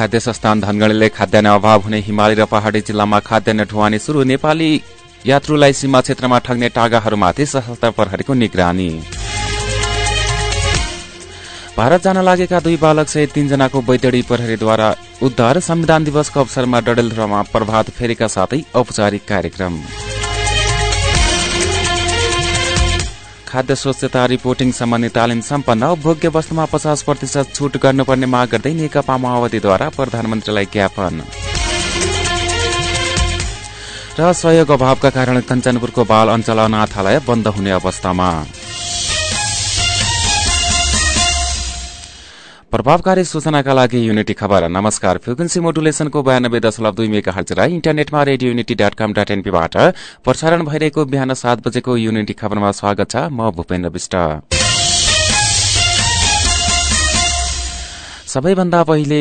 खाद्य संस्थान धनगढ़ीले खाद्यान्न अभाव हुने हिमाली र पहाड़ी जिल्लामा खाद्यान्न ढुवानी शुरू नेपाली यात्रुलाई सीमा क्षेत्रमा ठग्ने टागाहरूमाथि सशस्त्र प्रहरीको निगरानी। भारत जान लागेका दुई बालक सहित तीनजनाको बैतडी प्रहरीद्वारा उद्धार संविधान दिवसको अवसरमा डडेलधुरामा प्रभात फेरीका साथै औपचारिक कार्यक्रम। खाद्य स्वच्छता रिपोर्टिङ सम्बन्धी तालिम सम्पन्न भोग्य वस्तुमा पचास प्रतिशत छूट गर्नुपर्ने माग गर्दै नेकपा माओवादीद्वारा प्रधानमन्त्रीलाई ज्ञापन। र सहयोग अभावका कारण कञ्चनपुरको बाल अञ्चल अनाथालय बन्द हुने अवस्थामा। प्रभावकारी सूचनाका लागि युनिटी खबर नमस्कार। फ्रिक्वेन्सी मोडुलेसनको बयानब्बे दशमलव दुई मेगा हर्च र इन्टरनेटमा radio unity dot com dot एनपीबाट प्रसारण भइरहेको बिहान सात बजेको युनिटी खबरमा स्वागत छ। म भूपेन्द्र विष्ट। सबैभन्दा पहिले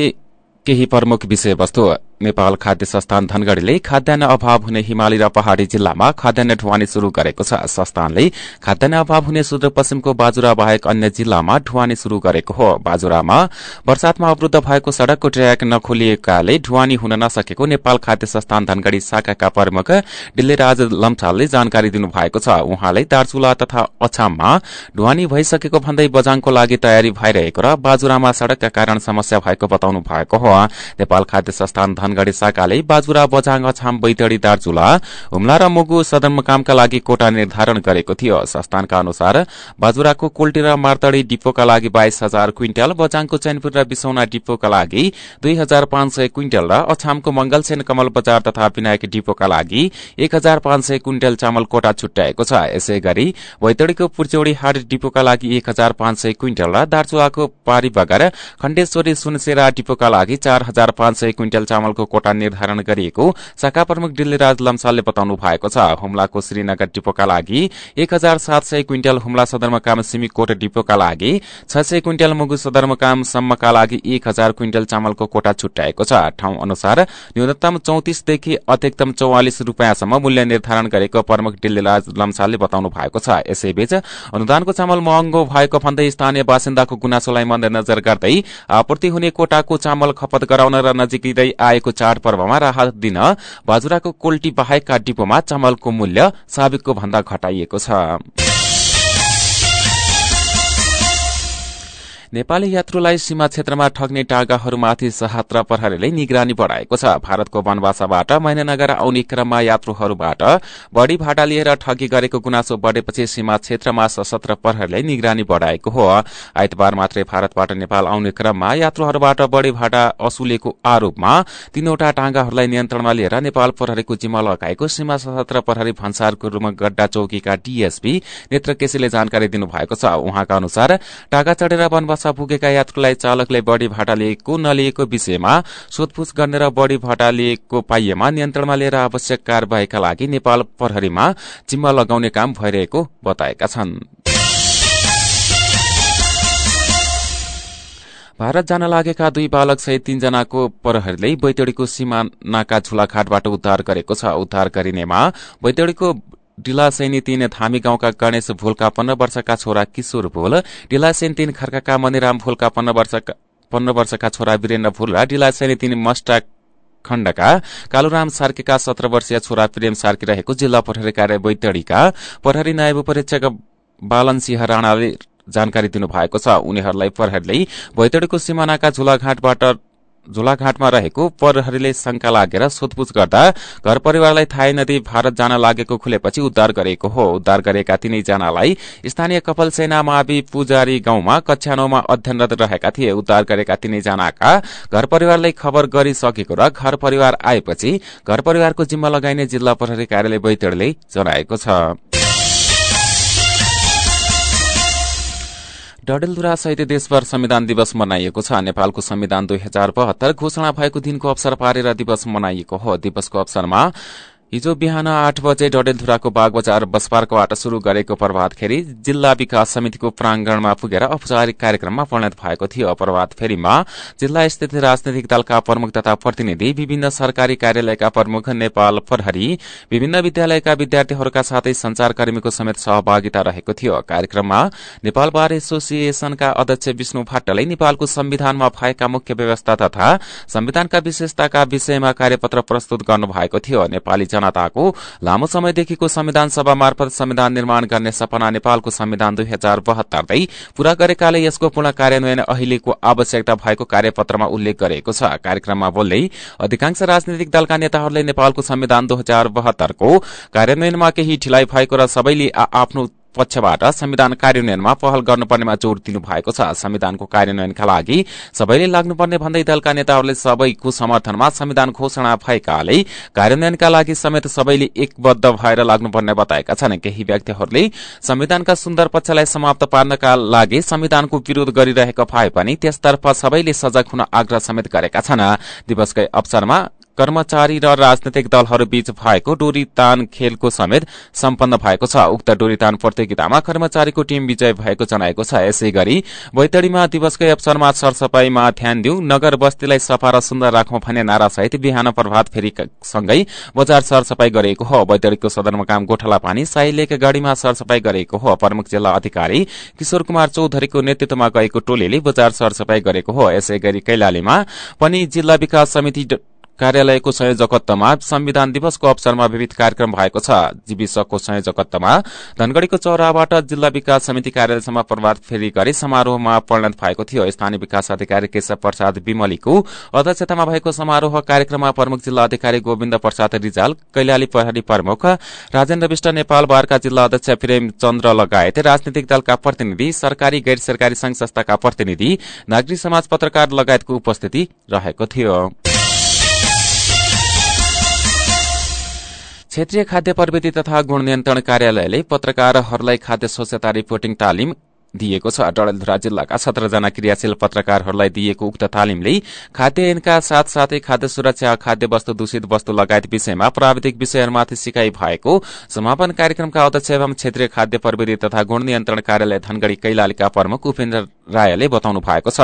केही प्रमुख विषयवस्तु। नेपाल खाद्य संस्थान धनगढ़ीले खाद्यान्न अभाव हुने हिमाली र पहाड़ी जिल्लामा खाद्यान्न ढुवानी शुरू गरेको छ। संस्थानले खाद्यान्न अभाव हुने सुदूरपश्चिमको बाजुरा बाहेक अन्य जिल्लामा ढुवानी शुरू गरेको हो। बाजुरामा वर्षातमा अवरूद्ध भएको सड़कको ट्र्याक नखोलिएकाले ढुवानी हुन नसकेको नेपाल खाद्य संस्थान धनगढ़ी शाखाका प्रमुख डिल्लेराज लम्छालले जानकारी दिनुभएको छ। उहाँले दार्चुला तथा अछाममा ढुवानी भइसकेको भन्दै बजाङको लागि तयारी भइरहेको र बाजुरामा सड़कका कारण समस्या भएको बताउनु भएको हो। नेपाल खाद्य संस्थान धनगढ़ी शाखाले बाजुरा बझाङ अछाम बैतडी दार्चुला हुम्ला र मुगु सदरमुकामका लागि कोटा निर्धारण गरेको थियो। संस्थानका अनुसार बाजुराको कोल्टी र मार्तडी डिपोका लागि बाइस हजार क्विन्टल बझाङको चैनपुर र बिसौना डिपोका लागि दुई हजार पाँच सय क्विन्टल र अछामको मंगलसेन कमल बजार तथा विनायक डिपोका लागि एक हजार पाँच सय क्विन्टल चामल कोटा छुट्याएको छ। यसै गरी बैतडीको पुर्चौडी हाट डिपोका लागि एक हजार पाँच सय क्विन्टल र दार्चुलाको पारी बगर खण्डेश्वरी सुनसेरा डिपोका लागि चार हजार पाँच सय क्विन्टल चामलको को कोटा निर्धारण गरिएको शाखा प्रमुख डिल्लीराज लम्सालले बताउनु भएको छ। हुम्लाको श्रीनगर डिपोका लागि एक हजार सात सय क्विन्टल हुम्ला सदरमुकाम सिमीकोट डिपोका लागि छ सय क्विन्टल मुगु सदरमुकाम सम्मका लागि एक हजार क्विन्टल चामलको कोटा छुट्याएको छ। ठाउँ अनुसार न्यूनतम चौतिसदेखि अधिकतम चौवालिस रूपियाँसम्म मूल्य निर्धारण गरेको प्रमुख डिल्लीराज लम्सालले बताउनु भएको छ। यसैबीच अनुदानको चामल महँगो भएको भन्दै स्थानीय बासिन्दाको गुनासोलाई मध्यनजर गर्दै आपूर्ति हुने कोटाको चामल खपत गराउन र नजिकै आएको आएको चाडपर्वमा राहत दिन बाजुराको कोल्टी बाहेकका डिपोमा चामलको मूल्य साबिकको भन्दा घटाइएको छ। नेपाली यात्रुलाई सीमा क्षेत्रमा ठग्ने टागाहरूमाथि सहात्र प्रहरीले निगरानी बढ़ाएको छ। भारतको वनवासाबाट मैनानगर आउने क्रममा यात्रुहरूबाट बढ़ी भाटा लिएर ठगी गरेको गुनासो बढ़ेपछि सीमा क्षेत्रमा सशस्त्र प्रहरीले निगरानी बढ़ाएको हो। आइतबार मात्रै भारतबाट नेपाल आउने क्रममा यात्रुहरूबाट बढ़ी भाटा असुलेको आरोपमा तीनवटा टाँगाहरूलाई नियन्त्रणमा लिएर नेपाल प्रहरीको जिम्मा लगाएको सीमा सशस्त्र प्रहरी भन्सारको रूमगड्डा चौकीका डीएसपी नेत्र केसीले जानकारी दिनुभएको छ। उहाँका अनुसार टाँगा चढेर वनवास भाषा पुगेका यात्रुलाई चालकले बढ़ी भाटा लिएको नलिएको विषयमा सोधपूछ गर्ने र बढ़ी भाटा लिएको पाइएमा नियन्त्रणमा लिएर आवश्यक कार्यवाहीका लागि नेपाल प्रहरीमा जिम्मा लगाउने काम भइरहेको बताएका छन्। भारत जान लागेका दुई बालक सहित तीनजनाको प्रहरीले बैतडीको सीमानाका झुलाघाटबाट उद्धार गरेको छ। उद्धार गरिनेमा बैतडीको डिलासेनी तीन थामी गाउँका गणेश भोलका पन्ध्र वर्षका छोरा किशोर भोल डिलासेन तीन खर्काका मणिराम भोलका पन्ध्र वर्षका छोरा वीरेन्द्र भोल र डिलासेनी तीन मस्टा खण्डका कालुराम सार्कीका सत्र वर्षीय छोरा प्रेम सार्की रहेको जिल्ला प्रहरी कार्य बैतडीका प्रहरी नायब उपरीक्षक बालन सिंह राणाले जानकारी दिनुभएको छ। उनीहरूलाई प्रहरीले बैतडीको सिमानाका झुलाघाटबाट झोलाघाटमा रहेको प्रहरीले शंका लागेर सोधपूछ गर्दा घर परिवारलाई थाहै नदी भारत जान लागेको खुलेपछि उद्धार गरेको हो। उद्धार गरेका तीनैजनालाई स्थानीय कपल सेना मावि पुजारी गाउँमा कक्षा नौमा अध्ययनरत रहेका थिए। उद्धार गरेका तीनैजनाका घर परिवारलाई खबर गरिसकेको र घर परिवार आएपछि घर परिवारको जिम्मा लगाइने जिल्ला प्रहरी कार्यालय बैतडले जनाएको छ। डडेलधुरा सहित देशभर संविधान दिवस मनाइएको छ। नेपालको संविधान दुई हजार बहत्तर घोषणा भएको दिनको अवसर पारेर दिवस मनाइएको हो। दिवसको अवसरमा हिजो बिहान आठ बजे डडेलधुराको बाग बजार बस पार्कबाट शुरू गरेको प्रभात फेरी जिल्ला विकास समितिको प्रांगणमा पुगेर औपचारिक कार्यक्रममा परिणत भएको थियो। प्रभात फेरीमा जिल्ला स्थित राजनैतिक दलका प्रमुख तथा प्रतिनिधि विभिन्न सरकारी कार्यालयका प्रमुख नेपाल प्रहरी विभिन्न विद्यालयका विद्यार्थीहरूका साथै संचारकर्मीको समेत सहभागिता रहेको थियो। कार्यक्रममा नेपाल बार एसोसिएशनका अध्यक्ष विष्णु भट्टले नेपालको संविधानमा भएका मुख्य व्यवस्था तथा संविधानका विशेषताका विषयमा कार्यपत्र प्रस्तुत गर्नुभएको थियो। नेपाली जनताको लामो समयदेखिको संविधान सभा मार्फत संविधान निर्माण गर्ने सपना नेपालको संविधान दुई हजार बहत्तरदै पूरा गरेकाले यसको पूर्ण कार्यान्वयन अहिलेको आवश्यकता भएको कार्यपत्रमा उल्लेख गरेको छ। कार्यक्रममा बोल्दै अधिकांश राजनैतिक दलका नेताहरूले नेपालको संविधान दुई हजार बहत्तरको कार्यान्वयनमा केही ढिलाइ भएको र सबैले आफ्नो पक्षबाट संविधान कार्यान्वयनमा पहल गर्नुपर्नेमा जोड़ दिनु भएको छ। संविधानको कार्यान्वयनका लागि सबैले लाग्नुपर्ने भन्दै दलका नेताहरूले सबैको समर्थनमा संविधान घोषणा भएकाले कार्यान्वयनका लागि समेत सबैले एकबद्ध भएर लाग्नुपर्ने बताएका छन्। केही व्यक्तिहरूले संविधानका सुन्दर पक्षलाई समाप्त पार्नका लागि संविधानको विरोध गरिरहेको भए पनि त्यसतर्फ सबैले सजग हुन आग्रह समेत गरेका छन्। दिवसकै अवसरमा कर्मचारी र राजनैतिक दलहरूबीच भएको डोरीतान खेलको समेत सम्पन्न भएको छ। उक्त डोरीतान प्रतियोगितामा कर्मचारीको टीम विजय भएको जनाएको छ। यसै गरी बैतडीमा दिवसकै अवसरमा सरसफाईमा ध्यान दिउ। नगर बस्तीलाई सफा र सुन्दर राखौं भन्ने नारासहित बिहान प्रभात फेरि सँगै बजार सरसफाई गरिएको हो। बैतडीको सदरमुकाम गोठाला पानी साइलेक गाड़ीमा सरसफाई गरिएको हो। प्रमुख जिल्ला अधिकारी किशोर कुमार चौधरीको नेतृत्वमा गएको टोलीले बजार सरसफाई गरेको हो। यसै गरी कैलालीमा पनि जिल्ला विकास समिति कार्यालयको संयोजकत्वमा संविधान दिवसको अवसरमा विविध कार्यक्रम भएको छ। जीविसको संयोजकत्वमा धनगढ़ीको चौराबाट जिल्ला विकास समिति कार्यालयसम्म प्रभात फेरी गरी समारोहमा परिणत भएको थियो। स्थानीय विकास अधिकारी केशव प्रसाद विमलीको अध्यक्षतामा भएको समारोह कार्यक्रममा प्रमुख जिल्ला अधिकारी गोविन्द प्रसाद रिजाल कैलाली प्रहरी प्रमुख राजेन्द्र विष्ट नेपाल बारका जिल्ला अध्यक्ष प्रेम चन्द्र लगायत राजनीतिक दलका प्रतिनिधि सरकारी गैर सरकारी संघ संस्थाका प्रतिनिधि नागरिक समाज पत्रकार लगायतको उपस्थिति रहेको थियो। क्षेत्रीय खाद्य प्रविधि तथा गुण नियन्त्रण कार्यालयले पत्रकारहरूलाई खाद्य स्वच्छता रिपोर्टिङ तालिम दिएको छ। डडेलधुरा जिल्लाका सत्रजना क्रियाशील पत्रकारहरूलाई दिएको उक्त तालिमले खाद्य ऐनका साथसाथै खाद्य सुरक्षा खाद्य वस्तु दूषित वस्तु लगायत विषयमा प्राविधिक विषयहरूमाथि सिकाई भएको समापन कार्यक्रमका अध्यक्ष एवं क्षेत्रीय खाद्य प्रविधि तथा गुण नियन्त्रण कार्यालय धनगढ़ी कैलालीका प्रमुख उपेन्द्र रायले बताउनु भएको छ।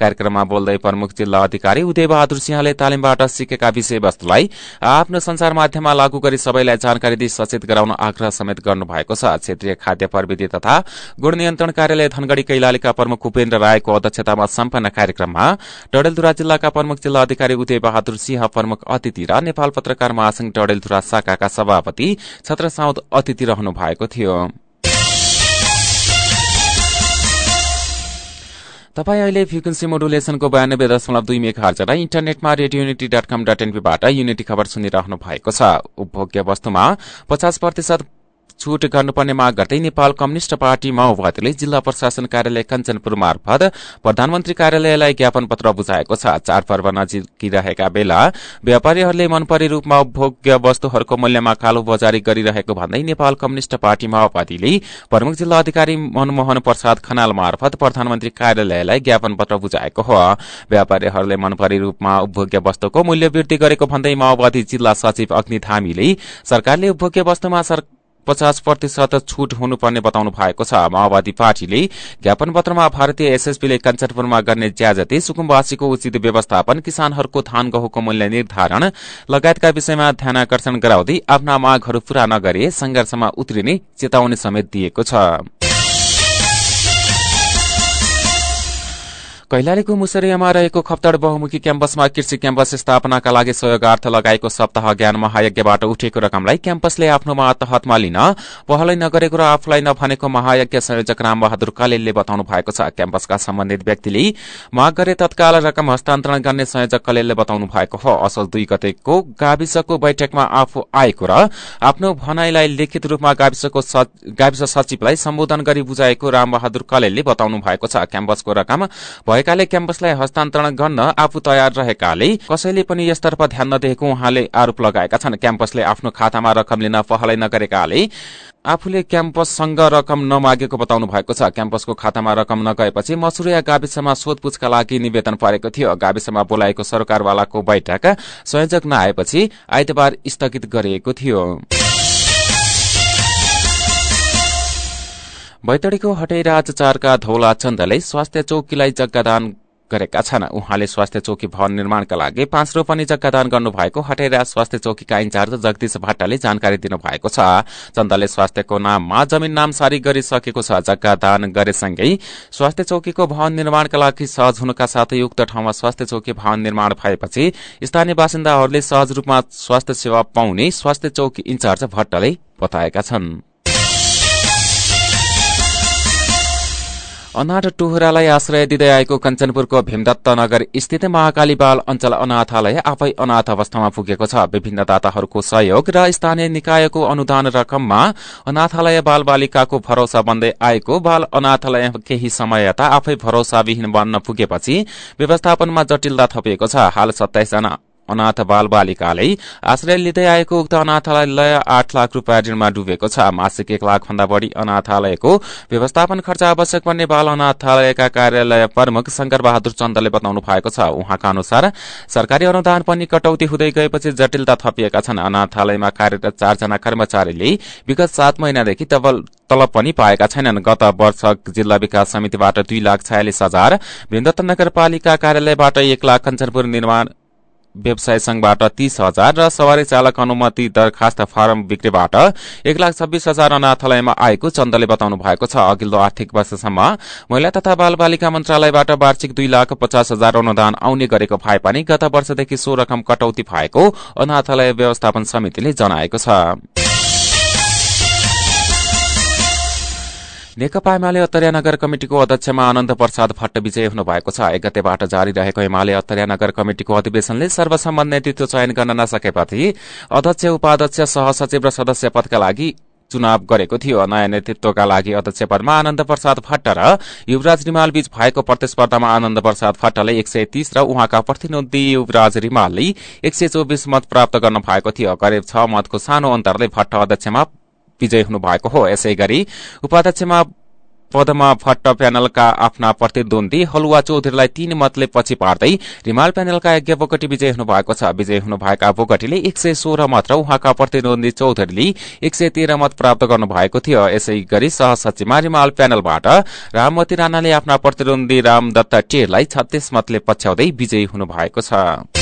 कार्यक्रममा बोल्दै प्रमुख जिल्ला अधिकारी उदय बहादुर सिंहले तालिमबाट सिकेका विषयवस्तुलाई आफ्नो संचार माध्यममा लागू गरी सबैलाई जानकारी दिई सचेत गराउन आग्रह समेत गर्नु भएको छ। क्षेत्रीय खाद्य प्रविधि तथा गुण नियन्त्रण कार्यालय धनगढ़ी कैलालीका प्रमुख उपेन्द्र रायको अध्यक्षतामा सम्पन्न कार्यक्रममा डडेलधुरा जिल्लाका प्रमुख जिल्ला अधिकारी उदय बहादुर सिंह प्रमुख अतिथि र नेपाल पत्रकार महासंघ डडेलधुरा शाखाका सभापति छत्र साउद अतिथि रहनु भएको थियो। तपाईँ अहिले फ्रिक्वेन्सी मोडुलेसनको बयानब्बे दशमलव दुई मेघ हर्ज इन्टरनेटमा radio unity dot com dot एनपीबाट unity खबर सुनिरहनु भएको छ। उपभोग्य वस्तुमा पचास प्रतिशत छूट गर्नुपर्ने माग गर्दै नेपाल कम्युनिष्ट पार्टी माओवादीले जिल्ला प्रशासन कार्यालय कञ्चनपुर मार्फत प्रधानमन्त्री कार्यालयलाई ज्ञापन पत्र बुझाएको छ। चाडपर्व नजिकिरहेका बेला व्यापारीहरूले मनपरे रूपमा उपभोग्य वस्तुहरूको मूल्यमा कालो बजारी गरिरहेको भन्दै नेपाल कम्युनिष्ट पार्टी माओवादीले प्रमुख जिल्ला अधिकारी मनमोहन प्रसाद खनाल मार्फत प्रधानमन्त्री कार्यालयलाई ज्ञापन पत्र बुझाएको हो। व्यापारीहरूले मनपरी रूपमा उपभोग्य वस्तुको मूल्य वृद्धि गरेको भन्दै माओवादी जिल्ला सचिव अग्नि धामीले सरकारले उपभोग्य वस्तुमा पचास प्रतिशत छूट हुनुपर्ने बताउनु भएको छ। माओवादी पार्टीले ज्ञापन पत्रमा भारतीय एसएसपीले कञ्चनपुरमा गर्ने ज्याजती सुकुम्बासीको उचित व्यवस्थापन किसानहरूको धान गहुँको मूल्य निर्धारण लगायतका विषयमा ध्यान आकर्षण गराउँदै आफ्ना मागहरू पूरा नगरे संघर्षमा उत्रिने चेतावनी समेत दिएको छ। कैलालीको मुसरियामा रहेको खप्तड बहुमुखी क्याम्पसमा कृषि क्याम्पस स्थापनाका लागि सहयोगार्थ लगाएको सप्ताह ज्ञान महायज्ञबाट उठेको रकमलाई क्याम्पसले आफ्नो मातहतमा लिन पहलै नगरेको र आफूलाई नभनेको महायज्ञ संयोजक रामबहादुर कलेलले बताउनु भएको छ। क्याम्पसका सम्बन्धित व्यक्तिले माग गरे तत्काल रकम हस्तान्तरण गर्ने संयोजक कलेलले बताउनु भएको हो। असल दुई गतेको गाविसको बैठकमा आफू आएको र आफ्नो भनाईलाई लिखित रूपमा गाविस सचिवलाई सम्बोधन गरी बुझाएको रामबहादुर कलेलले बताउनु भएको छ। क्याम्पसको रकम भएकाले क्याम्पसलाई हस्तान्तरण गर्न आफू तयार रहेकाले कसैले पनि यसतर्फ ध्यान नदिएको उहाँले आरोप लगाएका छन्। क्याम्पसले आफ्नो खातामा रकम लिन पहलै नगरेकाले आफूले क्याम्पससँग रकम नमागेको बताउनु भएको छ। क्याम्पसको खातामा रकम नगएपछि मसुरिया गाविसमा सोधपूछका लागि निवेदन परेको थियो। गाविसमा बोलाएको सरकारवालाको बैठक संयोजक नआएपछि आइतबार स्थगित गरिएको थियो। बैतडीको हटेराज चारका धौला चन्दले स्वास्थ्य चौकीलाई जग्गादान गरेका छन्। उहाँले स्वास्थ्य चौकी भवन निर्माणका लागि पाँच रोपनी जग्गादान गर्नुभएको हटेरा स्वास्थ्य चौकीका इन्चार्ज जगदीश भट्टले जानकारी दिनुभएको छ। चन्दले स्वास्थ्यको नाममा जमिन नाम सारी गरिसकेको छ। जग्गादान गरेसँगै स्वास्थ्य चौकीको भवन निर्माणका लागि सहज हुनुका साथै उक्त ठाउँमा स्वास्थ्य चौकी भवन निर्माण भएपछि स्थानीय बासिन्दाहरूले सहज रूपमा स्वास्थ्य सेवा पाउने स्वास्थ्य चौकी इन्चार्ज भट्टले बताएका छन्। अनाथ टोहरालाई आश्रय दिँदै आएको कञ्चनपुरको भीमदत्त नगर स्थित महाकाली बाल अञ्चल अनाथालय आफै अनाथ अवस्थामा पुगेको छ। विभिन्न दाताहरूको सहयोग र स्थानीय निकायको अनुदान रकममा अनाथालय बाल बालिकाको भरोसा बन्दै आएको बाल अनाथालय केही समय यता आफै भरोसाविहीन बन्न पुगेपछि व्यवस्थापनमा जटिलता थपिएको छ। हाल सत्ताइसजना अनाथ बाल बालिकाले आश्रय लिँदै आएको उक्त अनाथालय आठ लाख रूपियाँ ऋणमा डुबेको छ। मासिक एक लाख भन्दा बढ़ी अनाथालयको व्यवस्थापन खर्च आवश्यक पर्ने बाल अनाथालयका कार्यालय प्रमुख शंकर बहादुर चन्दले बताउनु भएको छ। उहाँका अनुसार सरकारी अनुदान पनि कटौती हुँदै गएपछि जटिलता थपिएका छन्। अनाथालयमा कार्यरत चारजना कर्मचारीले विगत सात महिनादेखि तलब पनि पाएका छैनन्। गत वर्ष जिल्ला विकास समितिबाट दुई लाख छयालिस हजार वृन्दत्त नगरपालिका कार्यालयबाट एक लाख कञ्चनपुर निर्माण व्यवसाय संघबाट तीस हजार र सवारी चालक अनुमति दरखास्त फारम बिक्रीबाट एक लाख छब्बीस हजार अनाथालयमा आएको चन्दले बताउनु भएको छ। अघिल्लो आर्थिक वर्षसम्म महिला तथा बाल बालिका मन्त्रालयबाट वार्षिक दुई लाख पचास हजार अनुदान आउने गरेको भए पनि गत वर्षदेखि सो रकम कटौती भएको अनाथालय व्यवस्थापन समितिले जनाएको छ। नेकपा एमाले अत्तरिया नगर कमिटिको अध्यक्षमा आनन्द प्रसाद भट्ट विजय हुनु भएको छ। एक गतेबाट जारी रहेको एमाले अत्तरिया नगर कमिटिको अधिवेशनले सर्वसम्मत नेतृत्व चयन गर्न नसकेपछि अध्यक्ष उपाध्यक्ष सहसचिव र सदस्य पदका लागि चुनाव गरेको थियो। नयाँ नेतृत्वका लागि अध्यक्ष पदमा आनन्द प्रसाद भट्ट र युवराज रिमाल बीच भएको प्रतिस्पर्धामा आनन्द प्रसाद भट्टले एक सय तीस र उहाँका प्रतिनिधि युवराज रिमालले एक सय चौबिस मत प्राप्त गर्न भएको थियो। करिब छ मतको सानो अन्तरले भट्ट अध्यक्षमा विजय हुनु भएको हो। यसै गरी उपाध्यक्षमा पदमा भट्ट प्यानलका आफ्ना प्रतिद्वन्दी हलुवा चौधरीलाई तीन मतले पछि पार्दै रिमाल प्यानलका यज्ञ बोगटी विजय हुनु भएको छ। विजय हुनुभएका बोगटीले एक सय सोह्र मत र उहाँका प्रतिद्वन्दी चौधरीले एक सय तेह्र मत प्राप्त गर्नु भएको थियो। यसै गरी सहसचिवमा रिमाल प्यानलबाट राममती राणाले आफ्ना प्रतिद्वन्दी रामदत्त टेरलाई छत्तीस मतले पछ्याउँदै विजयी हुनु भएको छ।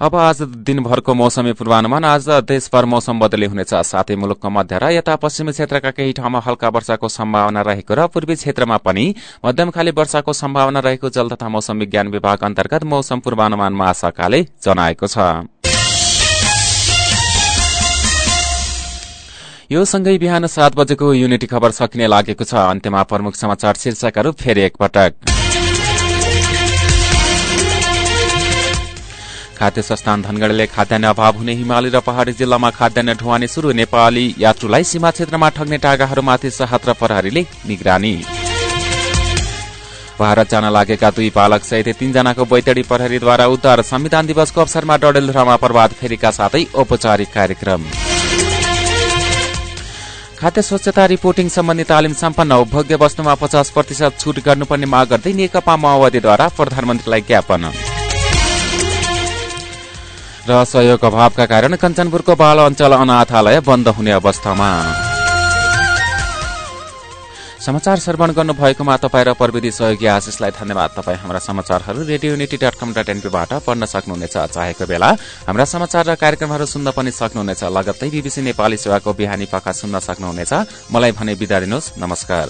अब आज दिनभरको मौसमी पूर्वानुमान आज देशभर मौसम बदली हुनेछ। साथै मुलुकको मध्य र यता पश्चिमी क्षेत्रका केही ठाउँमा हल्का वर्षाको सम्भावना रहेको र पूर्वी क्षेत्रमा पनि मध्यम खाली वर्षाको सम्भावना रहेको जल तथा मौसम विज्ञान विभाग अन्तर्गत मौसम पूर्वानुमान महाशाखाले जनाएको छ। यो सँगै बिहान सात बजेको युनिटी खबर सकिने लागेको छ। अन्त्यमा प्रमुख समाचार शीर्षकहरू फेरि एकपटक। खाद्य संस्थान धनगढ़ले खाद्यान्न अभाव हुने हिमाली र पहाड़ी जिल्लामा खाद्यान्न ढुवानी शुरू नेपाली यात्रुलाई सीमा क्षेत्रमा ठग्ने टागाहरूमाथि सहत प्रहरीले निगरानी। भारत जान लागेका दुई बालक सहित तीनजनाको बैतडी प्रहरीद्वारा उद्धार संविधान दिवसको अवसरमा डडेलधुरामा प्रभात फेरीका साथै औपचारिक कार्यक्रम। खाद्य स्वच्छता रिपोर्टिङ सम्बन्धी तालिम सम्पन्न भोग्य वस्तुमा पचास प्रतिशत छूट गर्नुपर्ने माग गर्दै नेकपा माओवादीद्वारा प्रधानमन्त्रीलाई ज्ञापन। र सहयोग अभावका कारण कञ्चनपुरको बाल अञ्चल अनाथालय बन्द हुने अवस्थामा। समाचार श्रवण गर्नुभएकोमा तपाईँ र प्रविधि सहयोगी आशिषलाई धन्यवाद। तपाईँ हाम्रा समाचारहरू radio unity dot com dot एनपीबाट पढ्न सक्नुहुनेछ चाहेको बेला। हाम्रा समाचार र कार्यक्रमहरू सुन्न पनि सक्नुहुनेछ। लगत्तै बीबीसी नेपाली सेवाको बिहानी पाखा सुन्न सक्नुहुनेछ। मलाई भने बिदा दिनुहोस्। नमस्कार।